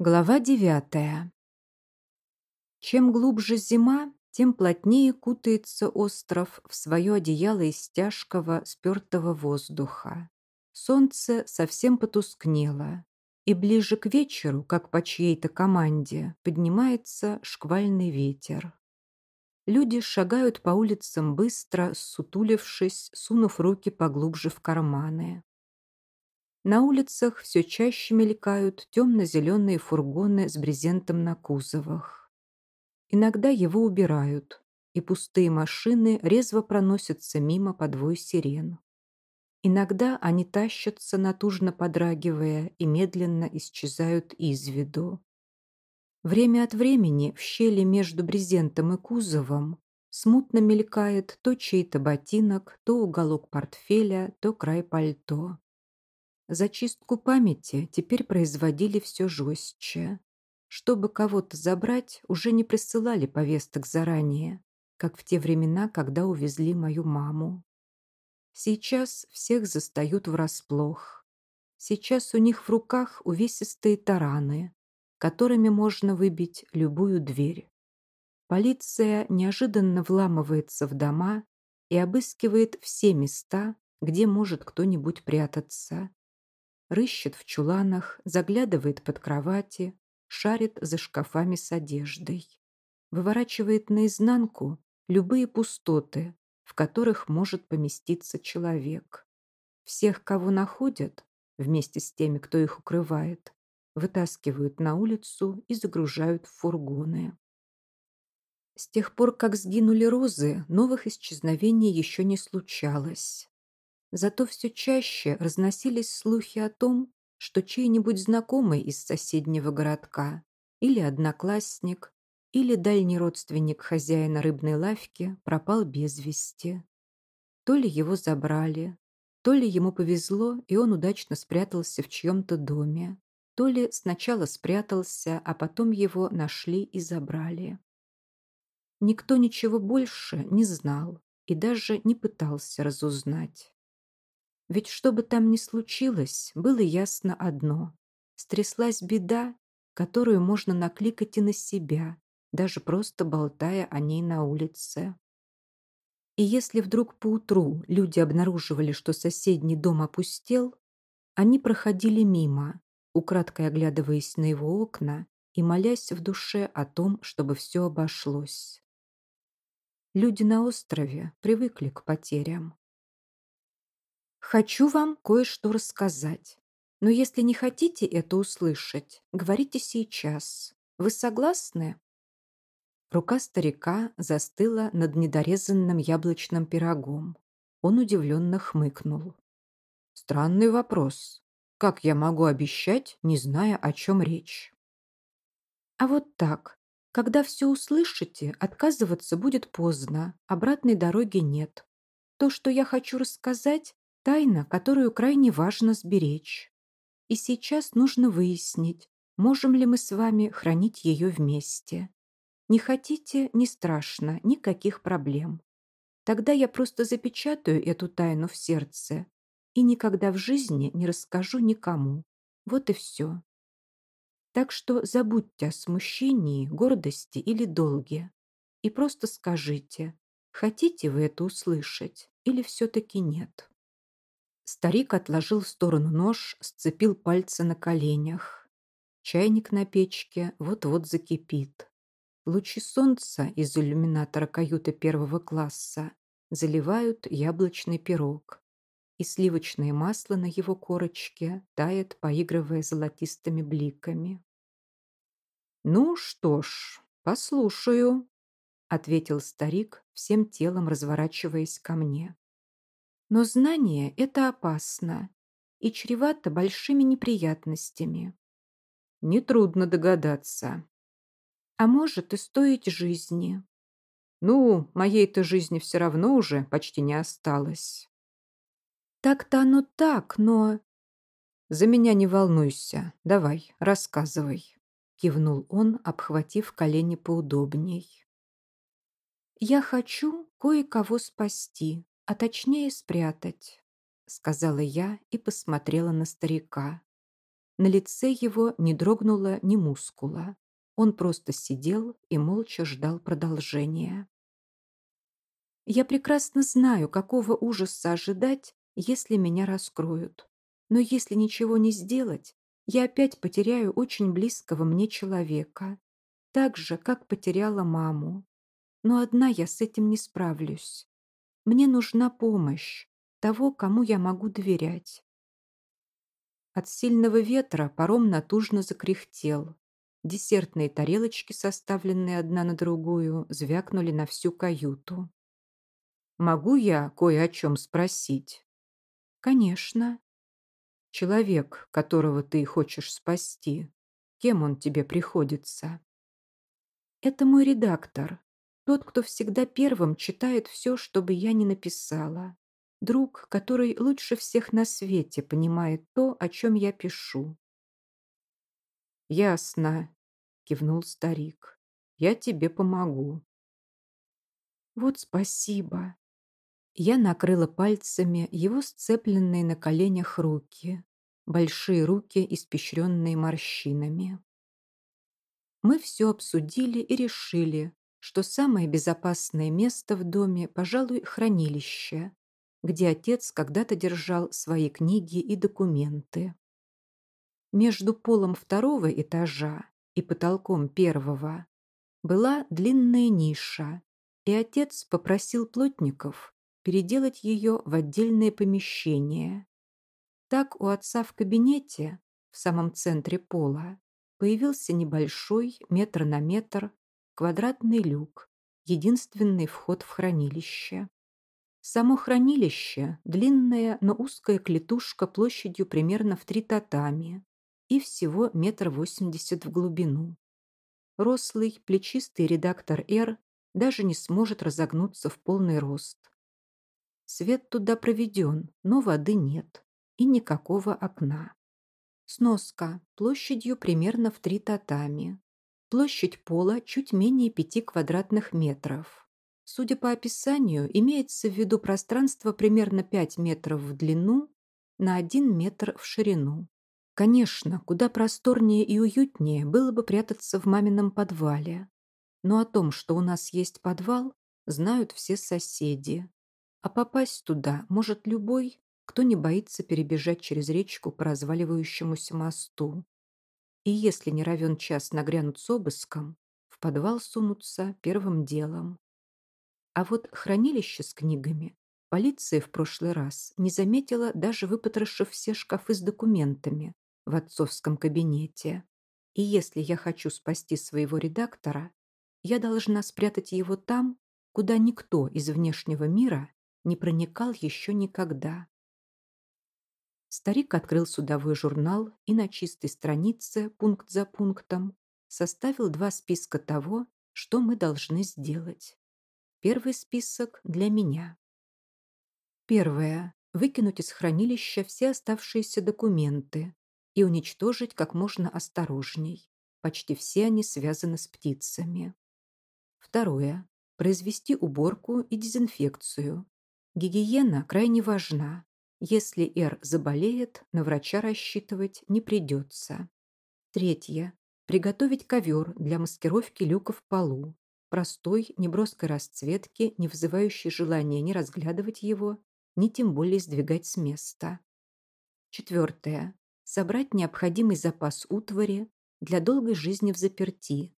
Глава девятая. Чем глубже зима, тем плотнее кутается остров в свое одеяло из тяжкого, спертого воздуха. Солнце совсем потускнело, и ближе к вечеру, как по чьей-то команде, поднимается шквальный ветер. Люди шагают по улицам быстро, сутулившись, сунув руки поглубже в карманы. На улицах все чаще мелькают темно-зеленые фургоны с брезентом на кузовах. Иногда его убирают, и пустые машины резво проносятся мимо подвой сирен. Иногда они тащатся, натужно подрагивая, и медленно исчезают из виду. Время от времени в щели между брезентом и кузовом смутно мелькает то чей-то ботинок, то уголок портфеля, то край пальто. Зачистку памяти теперь производили все жестче. Чтобы кого-то забрать, уже не присылали повесток заранее, как в те времена, когда увезли мою маму. Сейчас всех застают врасплох. Сейчас у них в руках увесистые тараны, которыми можно выбить любую дверь. Полиция неожиданно вламывается в дома и обыскивает все места, где может кто-нибудь прятаться рыщет в чуланах, заглядывает под кровати, шарит за шкафами с одеждой. Выворачивает наизнанку любые пустоты, в которых может поместиться человек. Всех, кого находят, вместе с теми, кто их укрывает, вытаскивают на улицу и загружают в фургоны. С тех пор, как сгинули розы, новых исчезновений еще не случалось. Зато все чаще разносились слухи о том, что чей-нибудь знакомый из соседнего городка или одноклассник, или дальний родственник хозяина рыбной лавки пропал без вести. То ли его забрали, то ли ему повезло, и он удачно спрятался в чьем-то доме, то ли сначала спрятался, а потом его нашли и забрали. Никто ничего больше не знал и даже не пытался разузнать. Ведь что бы там ни случилось, было ясно одно. Стряслась беда, которую можно накликать и на себя, даже просто болтая о ней на улице. И если вдруг поутру люди обнаруживали, что соседний дом опустел, они проходили мимо, украдкой оглядываясь на его окна и молясь в душе о том, чтобы все обошлось. Люди на острове привыкли к потерям. Хочу вам кое-что рассказать. Но если не хотите это услышать, говорите сейчас. Вы согласны?» Рука старика застыла над недорезанным яблочным пирогом. Он удивленно хмыкнул. «Странный вопрос. Как я могу обещать, не зная, о чем речь?» «А вот так. Когда все услышите, отказываться будет поздно, обратной дороги нет. То, что я хочу рассказать, Тайна, которую крайне важно сберечь. И сейчас нужно выяснить, можем ли мы с вами хранить ее вместе. Не хотите – не страшно, никаких проблем. Тогда я просто запечатаю эту тайну в сердце и никогда в жизни не расскажу никому. Вот и все. Так что забудьте о смущении, гордости или долге и просто скажите, хотите вы это услышать или все-таки нет. Старик отложил в сторону нож, сцепил пальцы на коленях. Чайник на печке вот-вот закипит. Лучи солнца из иллюминатора каюты первого класса заливают яблочный пирог, и сливочное масло на его корочке тает, поигрывая золотистыми бликами. «Ну что ж, послушаю», — ответил старик, всем телом разворачиваясь ко мне. Но знание – это опасно и чревато большими неприятностями. Нетрудно догадаться. А может и стоить жизни. Ну, моей-то жизни все равно уже почти не осталось. Так-то оно так, но... За меня не волнуйся. Давай, рассказывай. Кивнул он, обхватив колени поудобней. Я хочу кое-кого спасти а точнее спрятать», — сказала я и посмотрела на старика. На лице его не дрогнуло ни мускула. Он просто сидел и молча ждал продолжения. Я прекрасно знаю, какого ужаса ожидать, если меня раскроют. Но если ничего не сделать, я опять потеряю очень близкого мне человека. Так же, как потеряла маму. Но одна я с этим не справлюсь. Мне нужна помощь того, кому я могу доверять. От сильного ветра паром натужно закряхтел. Десертные тарелочки, составленные одна на другую, звякнули на всю каюту. «Могу я кое о чем спросить?» «Конечно». «Человек, которого ты хочешь спасти, кем он тебе приходится?» «Это мой редактор, тот, кто всегда первым читает все, что бы я ни написала. Друг, который лучше всех на свете понимает то, о чем я пишу. «Ясно», — кивнул старик. «Я тебе помогу». «Вот спасибо». Я накрыла пальцами его сцепленные на коленях руки, большие руки, испещренные морщинами. Мы все обсудили и решили, что самое безопасное место в доме, пожалуй, хранилище, где отец когда-то держал свои книги и документы. Между полом второго этажа и потолком первого была длинная ниша, и отец попросил плотников переделать ее в отдельное помещение. Так у отца в кабинете, в самом центре пола, появился небольшой метр на метр квадратный люк, единственный вход в хранилище. Само хранилище – длинная, но узкая клетушка площадью примерно в три татами и всего метр восемьдесят в глубину. Рослый, плечистый редактор «Р» даже не сможет разогнуться в полный рост. Свет туда проведен, но воды нет и никакого окна. Сноска площадью примерно в три татами. Площадь пола чуть менее 5 квадратных метров. Судя по описанию, имеется в виду пространство примерно 5 метров в длину на 1 метр в ширину. Конечно, куда просторнее и уютнее было бы прятаться в мамином подвале. Но о том, что у нас есть подвал, знают все соседи. А попасть туда может любой, кто не боится перебежать через речку по разваливающемуся мосту и если не равен час нагрянут с обыском, в подвал сунутся первым делом. А вот хранилище с книгами полиция в прошлый раз не заметила, даже выпотрошив все шкафы с документами в отцовском кабинете. И если я хочу спасти своего редактора, я должна спрятать его там, куда никто из внешнего мира не проникал еще никогда. Старик открыл судовой журнал и на чистой странице, пункт за пунктом, составил два списка того, что мы должны сделать. Первый список для меня. Первое. Выкинуть из хранилища все оставшиеся документы и уничтожить как можно осторожней. Почти все они связаны с птицами. Второе. Произвести уборку и дезинфекцию. Гигиена крайне важна, если Р заболеет, на врача рассчитывать не придется. Третье. Приготовить ковер для маскировки люка в полу. Простой, неброской расцветки, не вызывающий желания ни разглядывать его, ни тем более сдвигать с места. Четвертое. Собрать необходимый запас утвари для долгой жизни в заперти.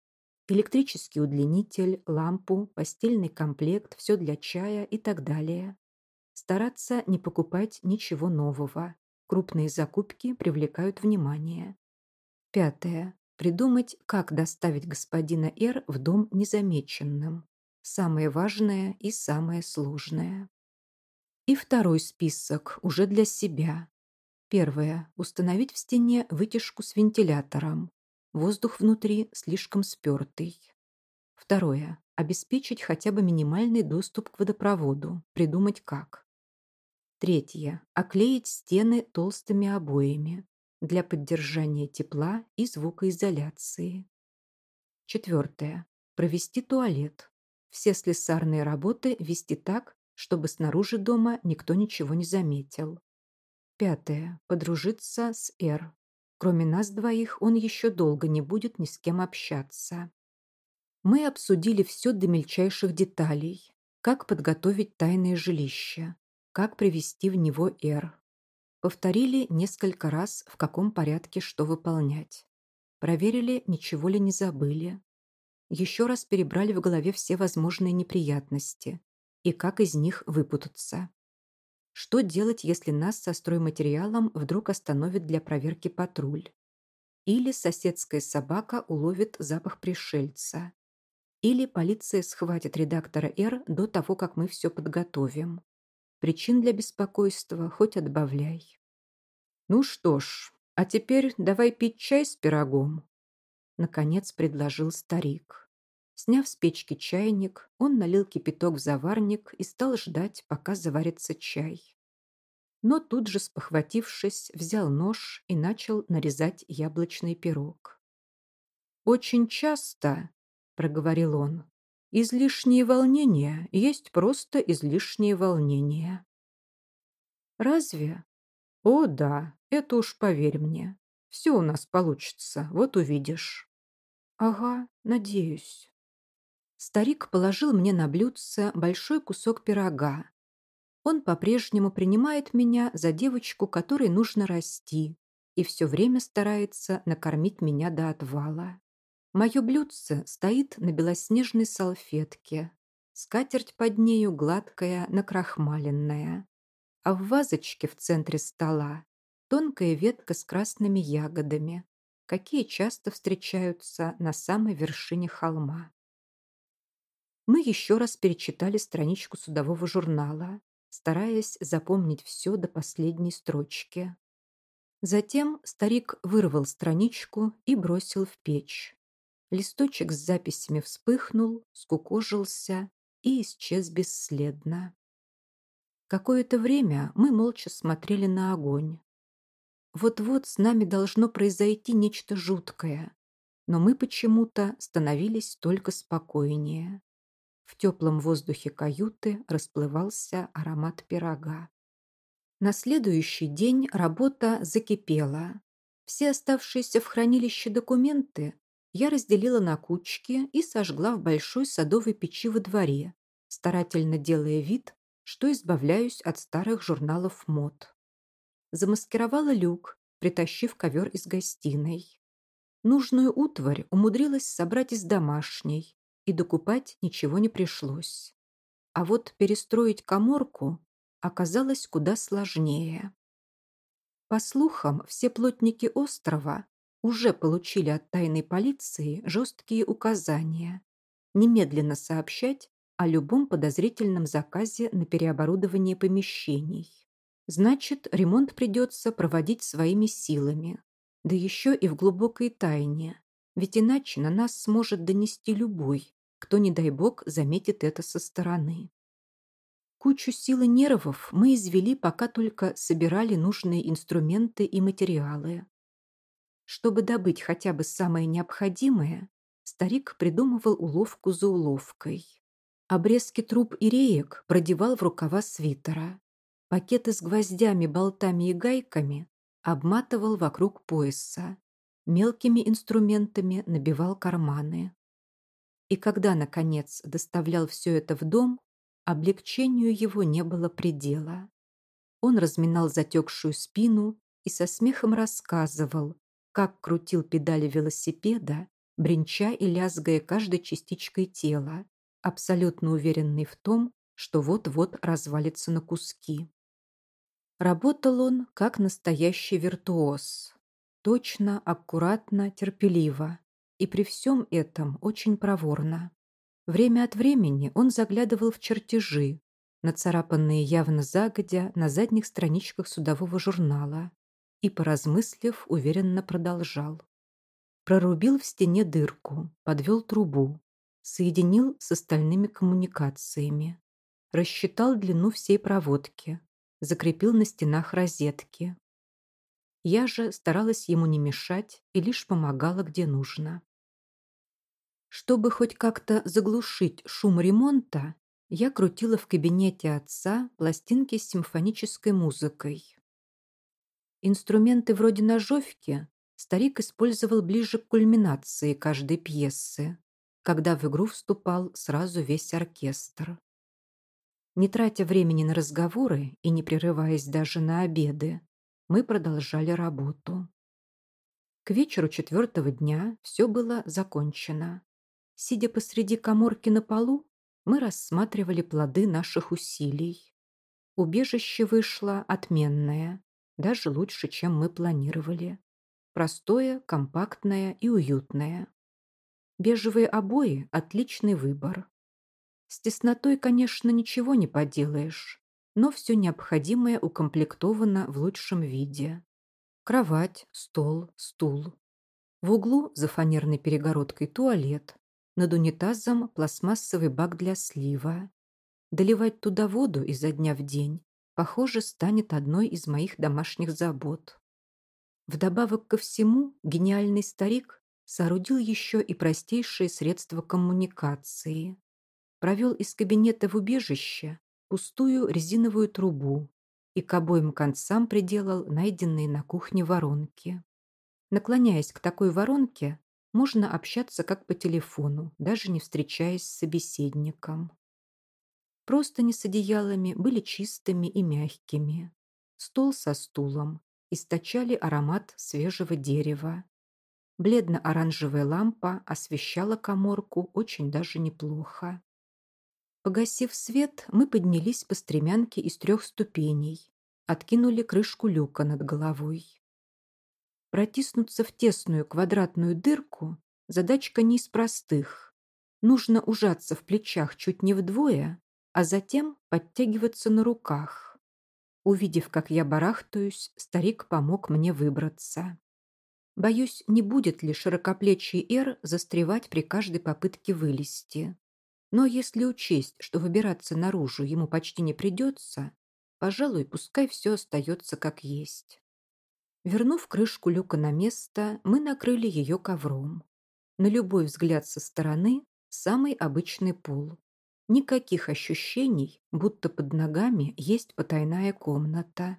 Электрический удлинитель, лампу, постельный комплект, все для чая и так далее. Стараться не покупать ничего нового. Крупные закупки привлекают внимание. Пятое. Придумать, как доставить господина Р в дом незамеченным. Самое важное и самое сложное. И второй список уже для себя. Первое. Установить в стене вытяжку с вентилятором. Воздух внутри слишком спертый. Второе. Обеспечить хотя бы минимальный доступ к водопроводу. Придумать как. Третье. Оклеить стены толстыми обоями для поддержания тепла и звукоизоляции. Четвертое. Провести туалет. Все слесарные работы вести так, чтобы снаружи дома никто ничего не заметил. Пятое. Подружиться с Р. кроме нас двоих он еще долго не будет ни с кем общаться. Мы обсудили все до мельчайших деталей. Как подготовить тайное жилище, как привести в него Эр. Повторили несколько раз, в каком порядке что выполнять. Проверили, ничего ли не забыли. Еще раз перебрали в голове все возможные неприятности и как из них выпутаться. Что делать, если нас со стройматериалом вдруг остановит для проверки патруль? Или соседская собака уловит запах пришельца? Или полиция схватит редактора Р до того, как мы все подготовим? Причин для беспокойства хоть отбавляй. Ну что ж, а теперь давай пить чай с пирогом. Наконец предложил старик. Сняв с печки чайник, он налил кипяток в заварник и стал ждать, пока заварится чай. Но тут же, спохватившись, взял нож и начал нарезать яблочный пирог. «Очень часто», — проговорил он, — «излишние волнения есть просто излишние волнения». «Разве?» «О, да, это уж поверь мне. Все у нас получится, вот увидишь». «Ага, надеюсь». Старик положил мне на блюдце большой кусок пирога. Он по-прежнему принимает меня за девочку, которой нужно расти, и все время старается накормить меня до отвала. Мое блюдце стоит на белоснежной салфетке. Скатерть под нею гладкая, накрахмаленная. А в вазочке в центре стола тонкая ветка с красными ягодами, какие часто встречаются на самой вершине холма. Мы еще раз перечитали страничку судового журнала, стараясь запомнить все до последней строчки. Затем старик вырвал страничку и бросил в печь. Листочек с записями вспыхнул, скукожился и исчез бесследно. Какое-то время мы молча смотрели на огонь. Вот-вот с нами должно произойти нечто жуткое, но мы почему-то становились только спокойнее. В теплом воздухе каюты расплывался аромат пирога. На следующий день работа закипела. Все оставшиеся в хранилище документы я разделила на кучки и сожгла в большой садовой печи во дворе, старательно делая вид, что избавляюсь от старых журналов мод. Замаскировала люк, притащив ковер из гостиной. Нужную утварь умудрилась собрать из домашней, и докупать ничего не пришлось. А вот перестроить коморку оказалось куда сложнее. По слухам, все плотники острова уже получили от тайной полиции жесткие указания немедленно сообщать о любом подозрительном заказе на переоборудование помещений. Значит, ремонт придется проводить своими силами, да еще и в глубокой тайне, ведь иначе на нас сможет донести любой, кто, не дай бог, заметит это со стороны. Кучу сил и нервов мы извели, пока только собирали нужные инструменты и материалы. Чтобы добыть хотя бы самое необходимое, старик придумывал уловку за уловкой. Обрезки труб и реек продевал в рукава свитера. Пакеты с гвоздями, болтами и гайками обматывал вокруг пояса. Мелкими инструментами набивал карманы. И когда, наконец, доставлял все это в дом, облегчению его не было предела. Он разминал затекшую спину и со смехом рассказывал, как крутил педали велосипеда, бренча и лязгая каждой частичкой тела, абсолютно уверенный в том, что вот-вот развалится на куски. Работал он как настоящий виртуоз. Точно, аккуратно, терпеливо, и при всем этом очень проворно. Время от времени он заглядывал в чертежи, нацарапанные явно загодя на задних страничках судового журнала, и, поразмыслив, уверенно продолжал. Прорубил в стене дырку, подвел трубу, соединил с остальными коммуникациями, рассчитал длину всей проводки, закрепил на стенах розетки, я же старалась ему не мешать и лишь помогала, где нужно. Чтобы хоть как-то заглушить шум ремонта, я крутила в кабинете отца пластинки с симфонической музыкой. Инструменты вроде ножовки старик использовал ближе к кульминации каждой пьесы, когда в игру вступал сразу весь оркестр. Не тратя времени на разговоры и не прерываясь даже на обеды, мы продолжали работу. К вечеру четвертого дня все было закончено. Сидя посреди коморки на полу, мы рассматривали плоды наших усилий. Убежище вышло отменное, даже лучше, чем мы планировали. Простое, компактное и уютное. Бежевые обои – отличный выбор. С теснотой, конечно, ничего не поделаешь, но все необходимое укомплектовано в лучшем виде. Кровать, стол, стул. В углу за фанерной перегородкой туалет, над унитазом пластмассовый бак для слива. Доливать туда воду изо дня в день, похоже, станет одной из моих домашних забот. Вдобавок ко всему, гениальный старик соорудил еще и простейшие средства коммуникации. Провел из кабинета в убежище пустую резиновую трубу и к обоим концам приделал найденные на кухне воронки. Наклоняясь к такой воронке, можно общаться как по телефону, даже не встречаясь с собеседником. Простыни с одеялами были чистыми и мягкими. Стол со стулом источали аромат свежего дерева. Бледно-оранжевая лампа освещала коморку очень даже неплохо. Погасив свет, мы поднялись по стремянке из трех ступеней, откинули крышку люка над головой. Протиснуться в тесную квадратную дырку – задачка не из простых. Нужно ужаться в плечах чуть не вдвое, а затем подтягиваться на руках. Увидев, как я барахтаюсь, старик помог мне выбраться. Боюсь, не будет ли широкоплечий Эр застревать при каждой попытке вылезти. Но если учесть, что выбираться наружу ему почти не придется, пожалуй, пускай все остается как есть. Вернув крышку люка на место, мы накрыли ее ковром. На любой взгляд со стороны самый обычный пол. Никаких ощущений, будто под ногами есть потайная комната.